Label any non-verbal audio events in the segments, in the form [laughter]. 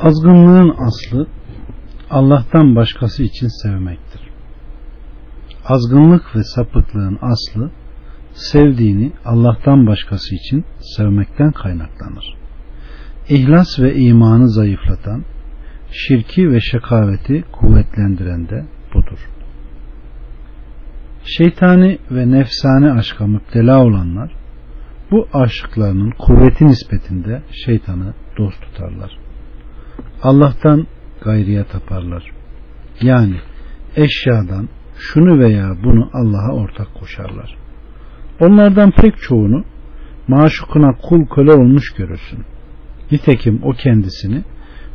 Azgınlığın aslı Allah'tan başkası için sevmektir. Azgınlık ve sapıklığın aslı sevdiğini Allah'tan başkası için sevmekten kaynaklanır. İhlas ve imanı zayıflatan, şirki ve şekaveti kuvvetlendiren de budur. Şeytani ve nefsani aşka müptela olanlar bu aşıklarının kuvveti nispetinde şeytanı dost tutarlar. Allah'tan gayriye taparlar. Yani eşyadan şunu veya bunu Allah'a ortak koşarlar. Onlardan pek çoğunu maşukuna kul köle olmuş görürsün. Nitekim o kendisini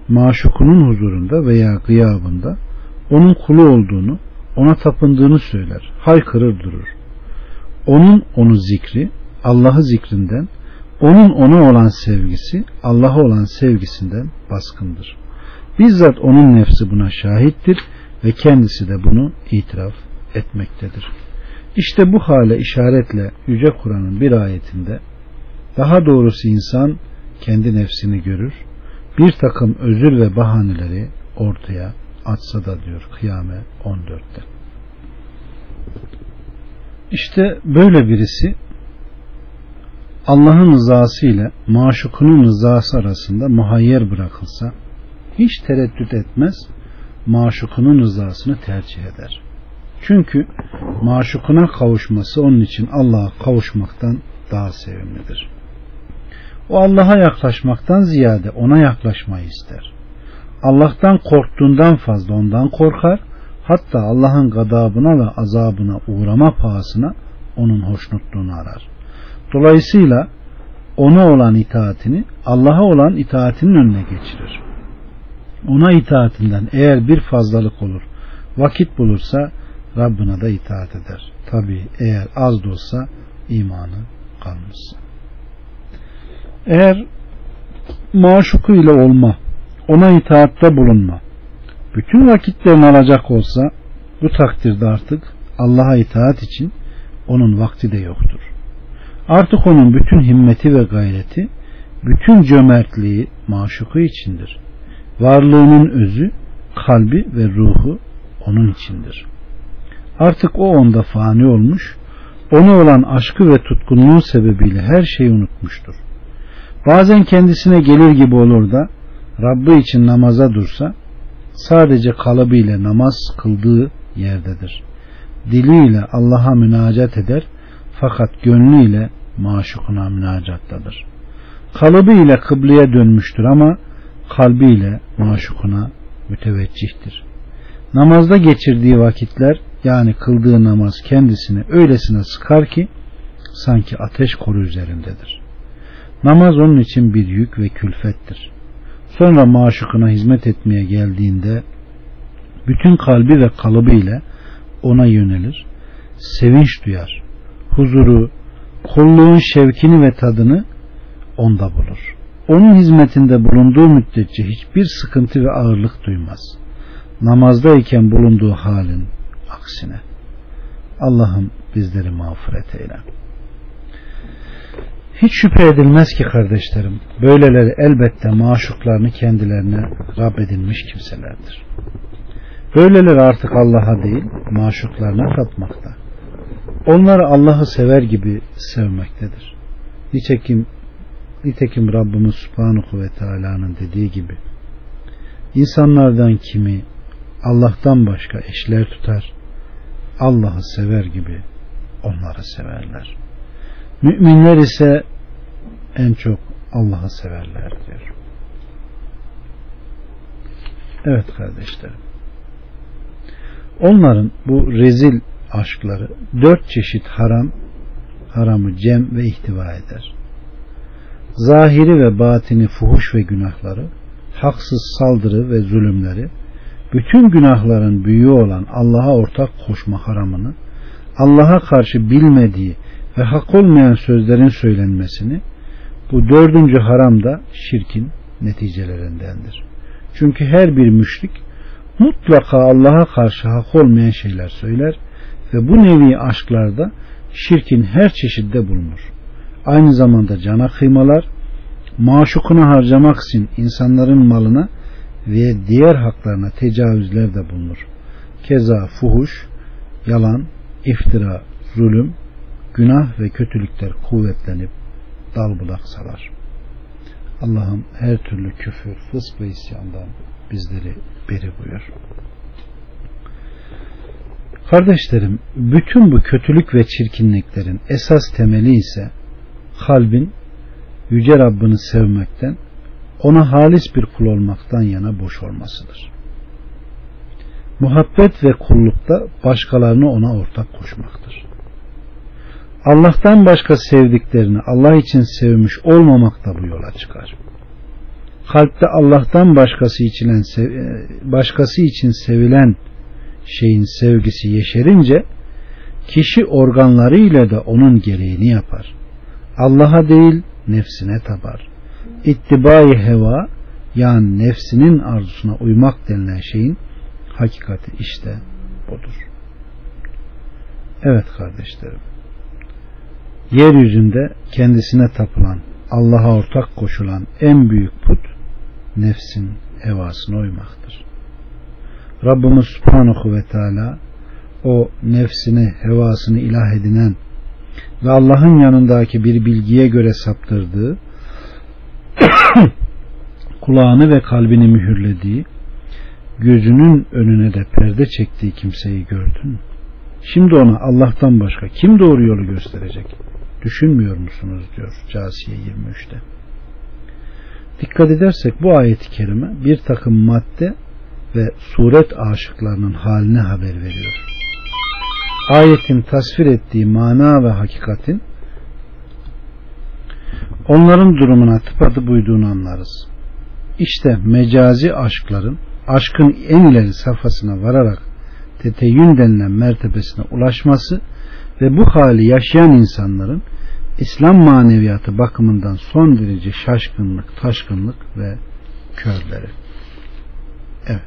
maşukunun huzurunda veya gıyabında onun kulu olduğunu, ona tapındığını söyler, haykırır durur. Onun onu zikri, Allah'ı zikrinden, onun ona olan sevgisi, Allah'a olan sevgisinden baskındır. Bizzat onun nefsi buna şahittir ve kendisi de bunu itiraf etmektedir. İşte bu hale işaretle Yüce Kur'an'ın bir ayetinde daha doğrusu insan kendi nefsini görür, bir takım özür ve bahaneleri ortaya atsa da diyor Kıyame 14'te. İşte böyle birisi Allah'ın rızası ile maşukunun rızası arasında muhayyer bırakılsa hiç tereddüt etmez maşukunun rızasını tercih eder. Çünkü maşukuna kavuşması onun için Allah'a kavuşmaktan daha sevimlidir. O Allah'a yaklaşmaktan ziyade ona yaklaşmayı ister. Allah'tan korktuğundan fazla ondan korkar. Hatta Allah'ın gadabına ve azabına uğrama pahasına onun hoşnutluğunu arar. Dolayısıyla ona olan itaatini Allah'a olan itaatinin önüne geçirir. Ona itaatinden eğer bir fazlalık olur, vakit bulursa Rabbına da itaat eder. Tabi eğer az da olsa imanı kalmışsa. Eğer maşuku ile olma, ona itaatte bulunma, bütün vakitlerini alacak olsa bu takdirde artık Allah'a itaat için onun vakti de yoktur. Artık onun bütün himmeti ve gayreti, bütün cömertliği maşuku içindir. Varlığının özü, kalbi ve ruhu onun içindir. Artık o onda fani olmuş, ona olan aşkı ve tutkunluğu sebebiyle her şeyi unutmuştur. Bazen kendisine gelir gibi olur da Rabbi için namaza dursa sadece kalıbıyla namaz kıldığı yerdedir. Diliyle Allah'a münacat eder fakat gönlüyle maşukuna münacattadır. Kalıbıyla kıbleye dönmüştür ama kalbiyle maşukuna müteveccihtir. Namazda geçirdiği vakitler yani kıldığı namaz kendisini öylesine sıkar ki sanki ateş koru üzerindedir. Namaz onun için bir yük ve külfettir. Sonra maşukuna hizmet etmeye geldiğinde bütün kalbi ve kalıbı ile ona yönelir, sevinç duyar, huzuru, kulluğun şevkini ve tadını onda bulur. Onun hizmetinde bulunduğu müddetçe hiçbir sıkıntı ve ağırlık duymaz. Namazdayken bulunduğu halin aksine. Allah'ım bizleri mağfiret eyle. Hiç şüphe edilmez ki kardeşlerim, böyleleri elbette maşuklarını kendilerine Rab edinmiş kimselerdir. Böyleleri artık Allah'a değil, maşuklarına tapmakta. Onları Allah'ı sever gibi sevmektedir. Nitekim, nitekim Rabbimiz Subhanahu ve Teala'nın dediği gibi, insanlardan kimi Allah'tan başka eşler tutar, Allah'ı sever gibi onları severler. Müminler ise en çok Allah'ı severler diyor. Evet kardeşlerim. Onların bu rezil aşkları dört çeşit haram, haramı cem ve ihtiva eder. Zahiri ve batini fuhuş ve günahları, haksız saldırı ve zulümleri, bütün günahların büyüğü olan Allah'a ortak koşma haramını, Allah'a karşı bilmediği ve hak olmayan sözlerin söylenmesini, bu dördüncü haram da şirkin neticelerindendir. Çünkü her bir müşrik mutlaka Allah'a karşı hak olmayan şeyler söyler ve bu nevi aşklarda şirkin her çeşidde bulunur. Aynı zamanda cana kıymalar, maşukuna harcamak için insanların malına ve diğer haklarına tecavüzler de bulunur. Keza fuhuş, yalan, iftira, zulüm, günah ve kötülükler kuvvetlenip dal bulak salar. Allah'ım her türlü küfür, fısk ve isyandan bizleri beri buyur. Kardeşlerim, bütün bu kötülük ve çirkinliklerin esas temeli ise kalbin Yüce Rabbini sevmekten, ona halis bir kul olmaktan yana boş olmasıdır. Muhabbet ve kullukta başkalarını ona ortak koşmaktır. Allah'tan başka sevdiklerini Allah için sevmiş olmamak da bu yola çıkar. Kalpte Allah'tan başkası için başkası için sevilen şeyin sevgisi yeşerince kişi organlarıyla da onun gereğini yapar. Allah'a değil nefsine tabar. İttibai heva yani nefsinin arzusuna uymak denilen şeyin hakikati işte budur. Evet kardeşlerim. Yeryüzünde kendisine tapılan, Allah'a ortak koşulan en büyük put nefsin hevasına uymaktır. Rabbimiz Subhanahu ve Teala o nefsini, hevasını ilah edinen ve Allah'ın yanındaki bir bilgiye göre saptırdığı [coughs] kulağını ve kalbini mühürlediği gözünün önüne de perde çektiği kimseyi gördün. Şimdi ona Allah'tan başka kim doğru yolu gösterecek? Düşünmüyor musunuz diyor Casiye 23'te. Dikkat edersek bu ayeti kerime bir takım madde ve suret aşıklarının haline haber veriyor. Ayetin tasvir ettiği mana ve hakikatin onların durumuna tıpatıp uyduğunu anlarız. İşte mecazi aşkların aşkın en ileri safhasına vararak teteyyün denilen mertebesine ulaşması ve bu hali yaşayan insanların İslam maneviyatı bakımından son derece şaşkınlık, taşkınlık ve körleri. Evet.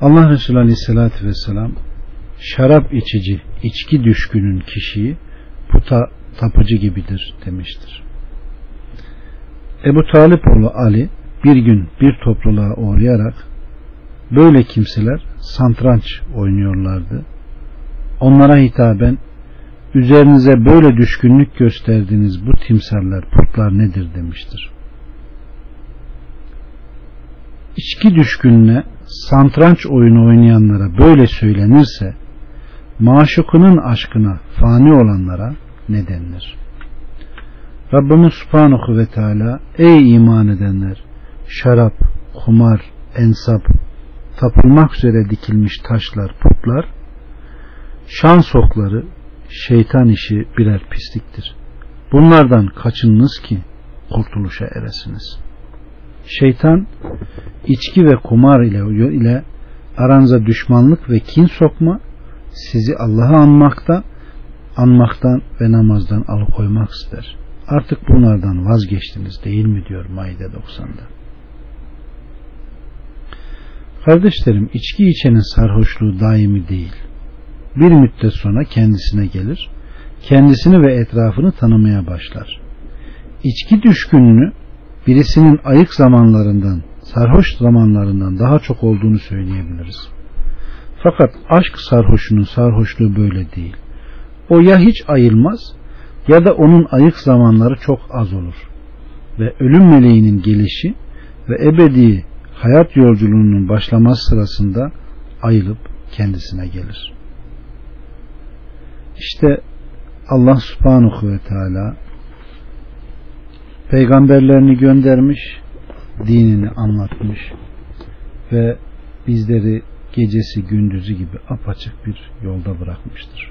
Allah Resulü Aleyhisselatü Vesselam şarap içici, içki düşkünün kişiyi puta tapıcı gibidir demiştir. Ebu Talipoğlu Ali bir gün bir topluluğa uğrayarak böyle kimseler santranç oynuyorlardı. Onlara hitaben üzerinize böyle düşkünlük gösterdiğiniz bu timsaller, putlar nedir demiştir. İçki düşkününe santranç oyunu oynayanlara böyle söylenirse maşukunun aşkına fani olanlara ne denilir? Rabbimiz Subhanahu ve Teala ey iman edenler şarap, kumar, ensap, tapılmak üzere dikilmiş taşlar, putlar, şans okları, şeytan işi birer pisliktir. Bunlardan kaçınınız ki kurtuluşa eresiniz. Şeytan içki ve kumar ile, ile aranıza düşmanlık ve kin sokma, sizi Allah'a anmakta, anmaktan ve namazdan alıkoymak ister. Artık bunlardan vazgeçtiniz değil mi diyor Maide 90'da. Kardeşlerim içki içenin sarhoşluğu daimi değil. Bir müddet sonra kendisine gelir, kendisini ve etrafını tanımaya başlar. İçki düşkünlüğü birisinin ayık zamanlarından, sarhoş zamanlarından daha çok olduğunu söyleyebiliriz. Fakat aşk sarhoşunun sarhoşluğu böyle değil. O ya hiç ayılmaz ya da onun ayık zamanları çok az olur. Ve ölüm meleğinin gelişi ve ebedi hayat yolculuğunun başlaması sırasında ayılıp kendisine gelir. İşte Allah subhanahu ve teala peygamberlerini göndermiş, dinini anlatmış ve bizleri gecesi gündüzü gibi apaçık bir yolda bırakmıştır.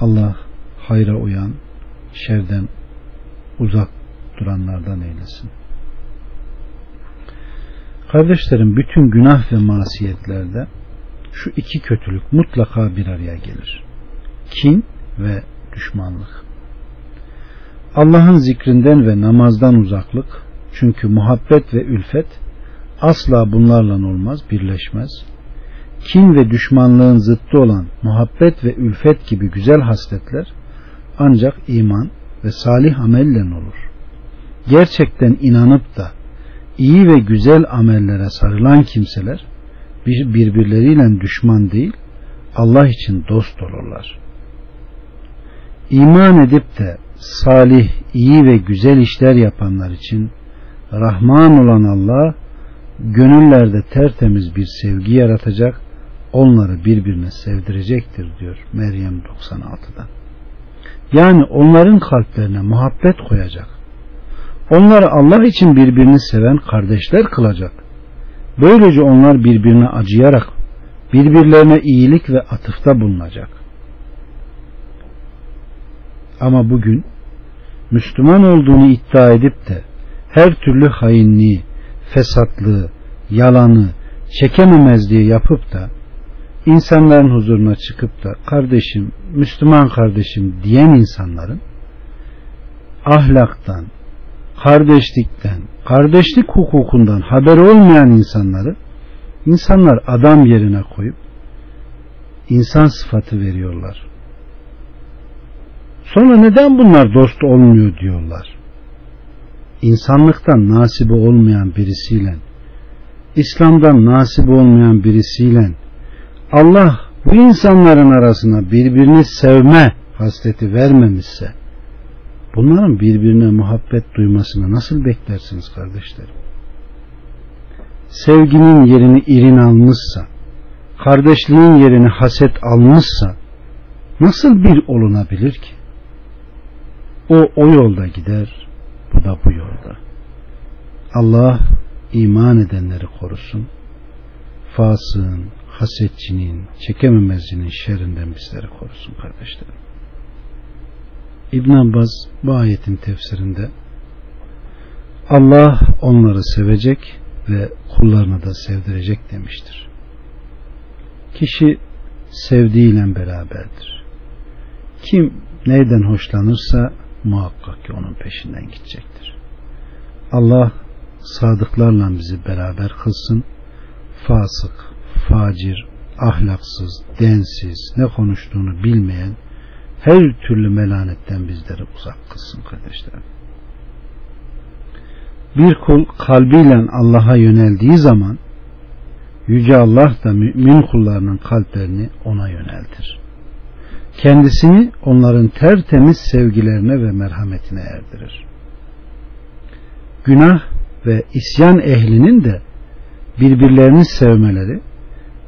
Allah hayra uyan, şerden uzak duranlardan eylesin. Kardeşlerim bütün günah ve masiyetlerde şu iki kötülük mutlaka bir araya gelir. Kin ve düşmanlık. Allah'ın zikrinden ve namazdan uzaklık çünkü muhabbet ve ülfet asla bunlarla olmaz, birleşmez. Kin ve düşmanlığın zıttı olan muhabbet ve ülfet gibi güzel hasletler ancak iman ve salih amelle olur. gerçekten inanıp da iyi ve güzel amellere sarılan kimseler birbirleriyle düşman değil Allah için dost olurlar. İman edip de salih, iyi ve güzel işler yapanlar için Rahman olan Allah gönüllerde tertemiz bir sevgi yaratacak, onları birbirine sevdirecektir diyor Meryem 96'da. Yani onların kalplerine muhabbet koyacak. Onları Allah için birbirini seven kardeşler kılacak. Böylece onlar birbirine acıyarak birbirlerine iyilik ve atıfta bulunacak. Ama bugün Müslüman olduğunu iddia edip de her türlü hainliği, fesatlığı, yalanı, çekememezliği yapıp da insanların huzuruna çıkıp da kardeşim, Müslüman kardeşim diyen insanların ahlaktan, kardeşlikten, kardeşlik hukukundan haberi olmayan insanları insanlar adam yerine koyup insan sıfatı veriyorlar. Sonra neden bunlar dost olmuyor diyorlar. İnsanlıktan nasibi olmayan birisiyle İslam'dan nasibi olmayan birisiyle Allah bu insanların arasına birbirini sevme hasreti vermemişse bunların birbirine muhabbet duymasını nasıl beklersiniz kardeşlerim? Sevginin yerini irin almışsa, kardeşliğin yerini haset almışsa nasıl bir olunabilir ki? O o yolda gider, bu da bu yolda. Allah iman edenleri korusun. Fasığın, hasetçinin, çekememezcinin şerrinden bizleri korusun kardeşlerim. İbn Abbas bu ayetin tefsirinde Allah onları sevecek ve kullarını da sevdirecek demiştir. Kişi sevdiğiyle beraberdir. Kim neyden hoşlanırsa muhakkak ki onun peşinden gidecektir. Allah sadıklarla bizi beraber kılsın. Fasık, facir, ahlaksız, densiz, ne konuştuğunu bilmeyen her türlü melanetten bizleri uzak kılsın kardeşlerim. Bir kul kalbiyle Allah'a yöneldiği zaman Yüce Allah da mümin kullarının kalplerini ona yöneltir. Kendisini onların tertemiz sevgilerine ve merhametine erdirir. Günah ve isyan ehlinin de birbirlerini sevmeleri,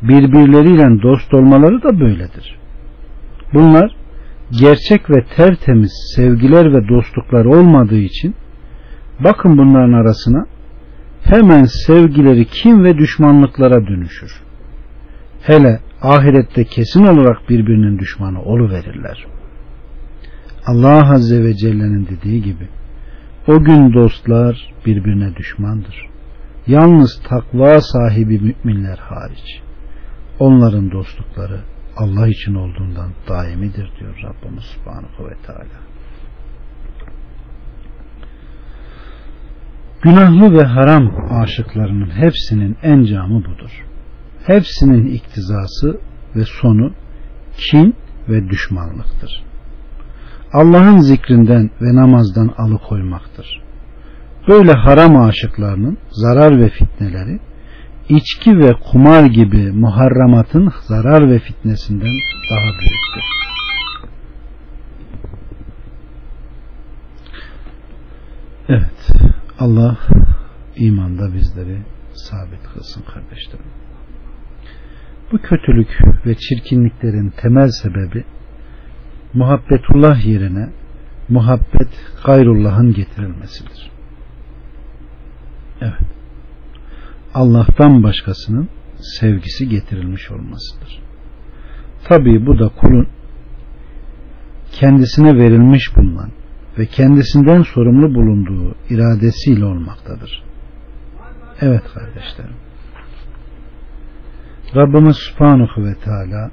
birbirleriyle dost olmaları da böyledir. Bunlar gerçek ve tertemiz sevgiler ve dostluklar olmadığı için bakın bunların arasına hemen sevgileri kim ve düşmanlıklara dönüşür. Hele ahirette kesin olarak birbirinin düşmanı verirler. Allah Azze ve Celle'nin dediği gibi o gün dostlar birbirine düşmandır. Yalnız takva sahibi müminler hariç. Onların dostlukları Allah için olduğundan daimidir diyor Rabbimiz Subhanahu ve Teala. Günahlı ve haram aşıklarının hepsinin encamı budur. Hepsinin iktizası ve sonu kin ve düşmanlıktır. Allah'ın zikrinden ve namazdan alıkoymaktır. Böyle haram aşıklarının zarar ve fitneleri içki ve kumar gibi muharramatın zarar ve fitnesinden daha büyüktür. Evet, Allah imanda bizleri sabit kılsın kardeşlerim. Bu kötülük ve çirkinliklerin temel sebebi muhabbetullah yerine muhabbet gayrullah'ın getirilmesidir. Evet. Allah'tan başkasının sevgisi getirilmiş olmasıdır. Tabii bu da kulun kendisine verilmiş bulunan ve kendisinden sorumlu bulunduğu iradesiyle olmaktadır. Evet kardeşlerim. Rabbimiz Subhanahu ve Teala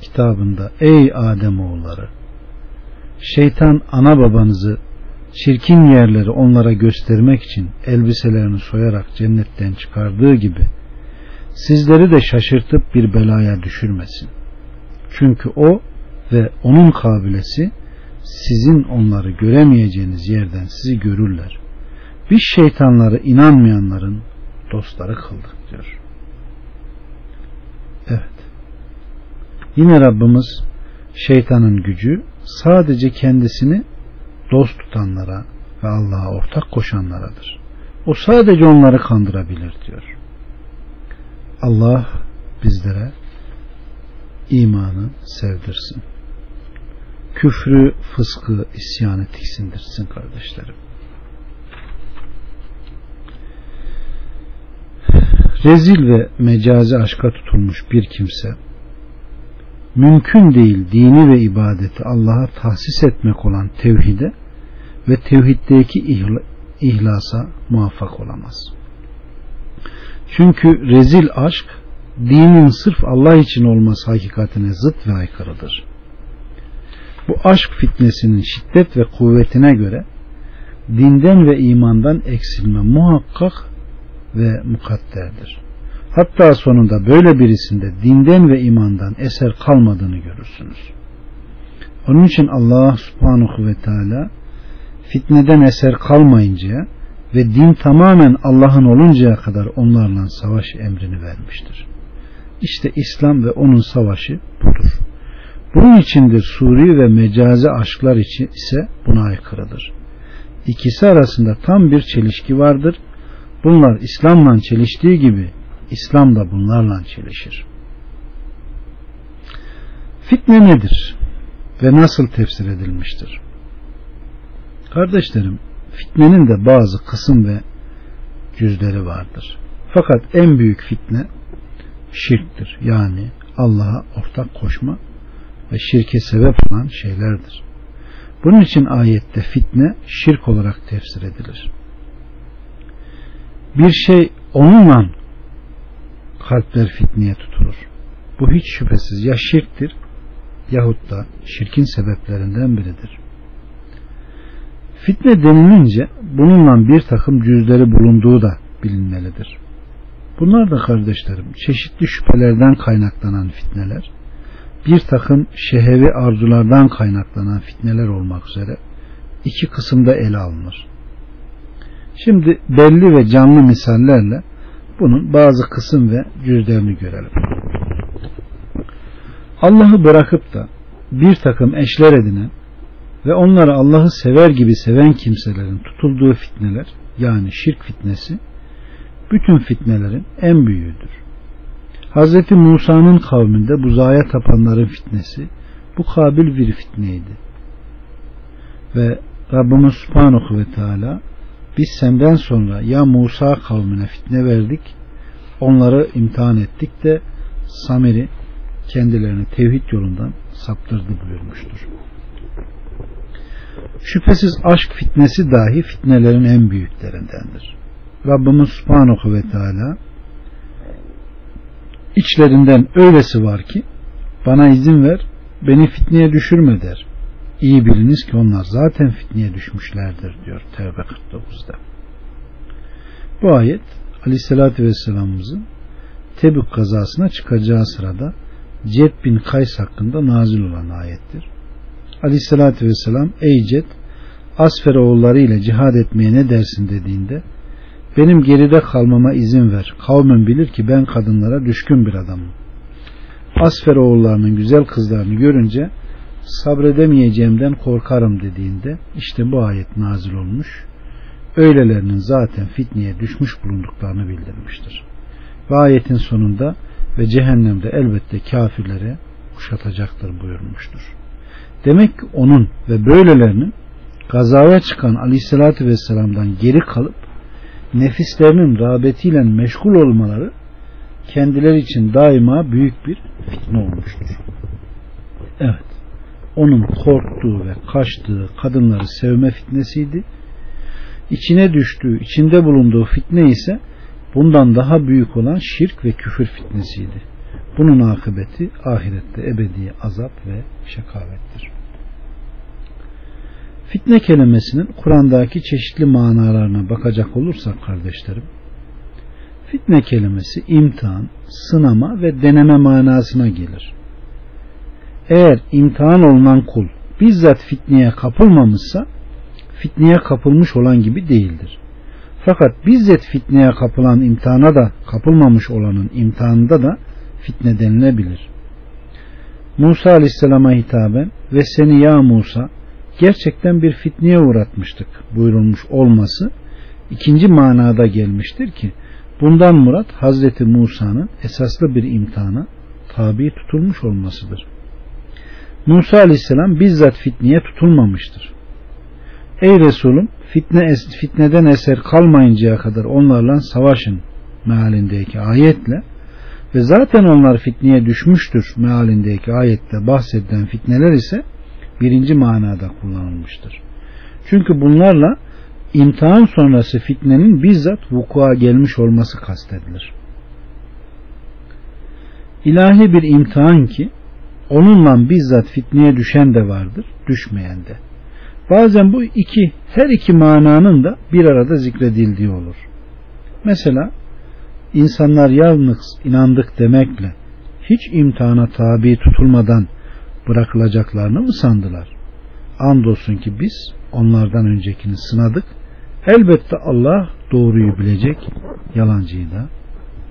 kitabında ey Adem oğulları şeytan ana babanızı çirkin yerleri onlara göstermek için elbiselerini soyarak cennetten çıkardığı gibi sizleri de şaşırtıp bir belaya düşürmesin. Çünkü o ve onun kabilesi sizin onları göremeyeceğiniz yerden sizi görürler. Biz şeytanları inanmayanların dostları kıldık diyor. Evet. Yine Rabbimiz şeytanın gücü sadece kendisini dost tutanlara ve Allah'a ortak koşanlaradır. O sadece onları kandırabilir diyor. Allah bizlere imanı sevdirsin. Küfrü, fıskı, isyanı tiksindirsin kardeşlerim. Rezil ve mecazi aşka tutulmuş bir kimse mümkün değil dini ve ibadeti Allah'a tahsis etmek olan tevhide ve tevhiddeki ihlasa muvaffak olamaz. Çünkü rezil aşk dinin sırf Allah için olması hakikatine zıt ve aykırıdır. Bu aşk fitnesinin şiddet ve kuvvetine göre dinden ve imandan eksilme muhakkak ve mukadderdir. Hatta sonunda böyle birisinde dinden ve imandan eser kalmadığını görürsünüz. Onun için Allah subhanahu ve teala fitneden eser kalmayıncaya ve din tamamen Allah'ın oluncaya kadar onlarla savaş emrini vermiştir. İşte İslam ve onun savaşı budur. Bunun içindir suri ve mecazi aşklar için ise buna aykırıdır. İkisi arasında tam bir çelişki vardır. Bunlar İslam'la çeliştiği gibi İslam da bunlarla çelişir. Fitne nedir ve nasıl tefsir edilmiştir? Kardeşlerim, fitnenin de bazı kısım ve cüzleri vardır. Fakat en büyük fitne şirktir. Yani Allah'a ortak koşma ve şirke sebep olan şeylerdir. Bunun için ayette fitne şirk olarak tefsir edilir. Bir şey onunla kalpler fitneye tutulur. Bu hiç şüphesiz ya şirktir yahut da şirkin sebeplerinden biridir. Fitne denilince bununla bir takım cüzleri bulunduğu da bilinmelidir. Bunlar da kardeşlerim çeşitli şüphelerden kaynaklanan fitneler, bir takım şehevi arzulardan kaynaklanan fitneler olmak üzere iki kısımda ele alınır. Şimdi belli ve canlı misallerle bunun bazı kısım ve cüzlerini görelim. Allah'ı bırakıp da bir takım eşler edinen ve onları Allah'ı sever gibi seven kimselerin tutulduğu fitneler yani şirk fitnesi bütün fitnelerin en büyüğüdür. Hz. Musa'nın kavminde buzaya tapanların fitnesi bu kabil bir fitneydi. Ve Rabbimiz Subhanahu ve Teala biz senden sonra ya Musa kavmine fitne verdik onları imtihan ettik de Samir'i kendilerini tevhid yolundan saptırdı buyurmuştur. Şüphesiz aşk fitnesi dahi fitnelerin en büyüklerindendir. Rabbimiz Subhanahu ve Teala içlerinden öylesi var ki bana izin ver beni fitneye düşürme der. İyi biliniz ki onlar zaten fitneye düşmüşlerdir diyor Tevbe 49'da. Bu ayet Aleyhisselatü Vesselam'ımızın Tebük kazasına çıkacağı sırada Ced bin Kays hakkında nazil olan ayettir. Aleyhisselatü Vesselam ey Ced Asfer oğulları ile cihad etmeye ne dersin dediğinde benim geride kalmama izin ver. Kavmin bilir ki ben kadınlara düşkün bir adamım. Asfer oğullarının güzel kızlarını görünce sabredemeyeceğimden korkarım dediğinde işte bu ayet nazil olmuş. Öylelerinin zaten fitneye düşmüş bulunduklarını bildirmiştir. Ve ayetin sonunda ve cehennemde elbette kafirlere kuşatacaktır buyurmuştur. Demek ki onun ve böylelerinin gazaya çıkan aleyhissalatü vesselam'dan geri kalıp nefislerinin rağbetiyle meşgul olmaları kendileri için daima büyük bir fitne olmuştur. Evet. Onun korktuğu ve kaçtığı kadınları sevme fitnesiydi. İçine düştüğü, içinde bulunduğu fitne ise bundan daha büyük olan şirk ve küfür fitnesiydi. Bunun akıbeti ahirette ebedi azap ve şekavettir. Fitne kelimesinin Kur'an'daki çeşitli manalarına bakacak olursak kardeşlerim, fitne kelimesi imtihan, sınama ve deneme manasına gelir. Eğer imtihan olunan kul bizzat fitneye kapılmamışsa fitneye kapılmış olan gibi değildir. Fakat bizzat fitneye kapılan imtihana da kapılmamış olanın imtihanında da fitne denilebilir. Musa Aleyhisselam'a hitaben ve seni ya Musa gerçekten bir fitneye uğratmıştık buyurulmuş olması ikinci manada gelmiştir ki bundan murat Hazreti Musa'nın esaslı bir imtihana tabi tutulmuş olmasıdır. Musa Aleyhisselam bizzat fitneye tutulmamıştır. Ey Resulüm fitne, fitneden eser kalmayıncaya kadar onlarla savaşın mealindeki ayetle ve zaten onlar fitneye düşmüştür mealindeki ayette bahsedilen fitneler ise birinci manada kullanılmıştır. Çünkü bunlarla imtihan sonrası fitnenin bizzat vukua gelmiş olması kastedilir. İlahi bir imtihan ki onunla bizzat fitneye düşen de vardır, düşmeyen de. Bazen bu iki, her iki mananın da bir arada zikredildiği olur. Mesela insanlar yalnız inandık demekle hiç imtihana tabi tutulmadan bırakılacaklarını mı sandılar? Andolsun ki biz onlardan öncekini sınadık. Elbette Allah doğruyu bilecek, yalancıyı da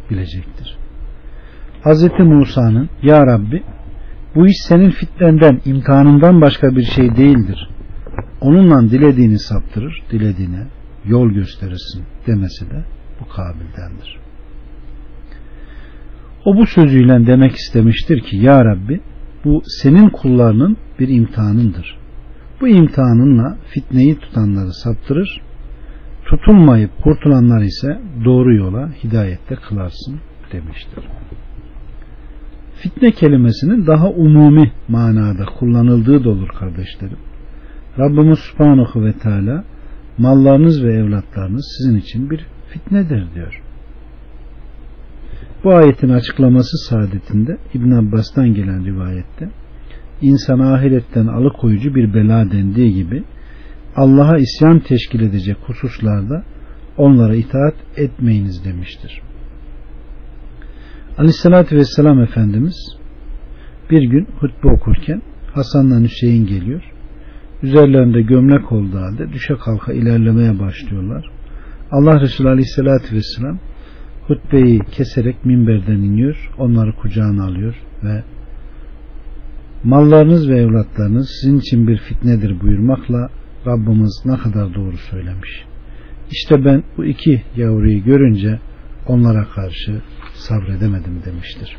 bilecektir. Hz. Musa'nın Ya Rabbi bu iş senin fitnenden, imtihanından başka bir şey değildir. Onunla dilediğini saptırır, dilediğine yol gösterirsin demesi de bu kabildendir. O bu sözüyle demek istemiştir ki Ya Rabbi bu senin kullarının bir imtihanındır. Bu imtihanınla fitneyi tutanları saptırır, tutulmayıp kurtulanlar ise doğru yola hidayette kılarsın demiştir. Fitne kelimesinin daha umumi manada kullanıldığı da olur kardeşlerim. Rabbimiz Subhanahu ve Teala mallarınız ve evlatlarınız sizin için bir fitnedir diyor. Bu ayetin açıklaması saadetinde İbn Abbas'tan gelen rivayette insan ahiretten alıkoyucu bir bela dendiği gibi Allah'a isyan teşkil edecek hususlarda onlara itaat etmeyiniz demiştir. Aleyhissalatü Vesselam Efendimiz bir gün hutbe okurken Hasan'la Hüseyin geliyor. Üzerlerinde gömlek olduğu halde düşe kalka ilerlemeye başlıyorlar. Allah Resulü Aleyhisselatü Vesselam hutbeyi keserek minberden iniyor, onları kucağına alıyor ve mallarınız ve evlatlarınız sizin için bir fitnedir buyurmakla Rabbimiz ne kadar doğru söylemiş. İşte ben bu iki yavruyu görünce onlara karşı sabredemedim demiştir.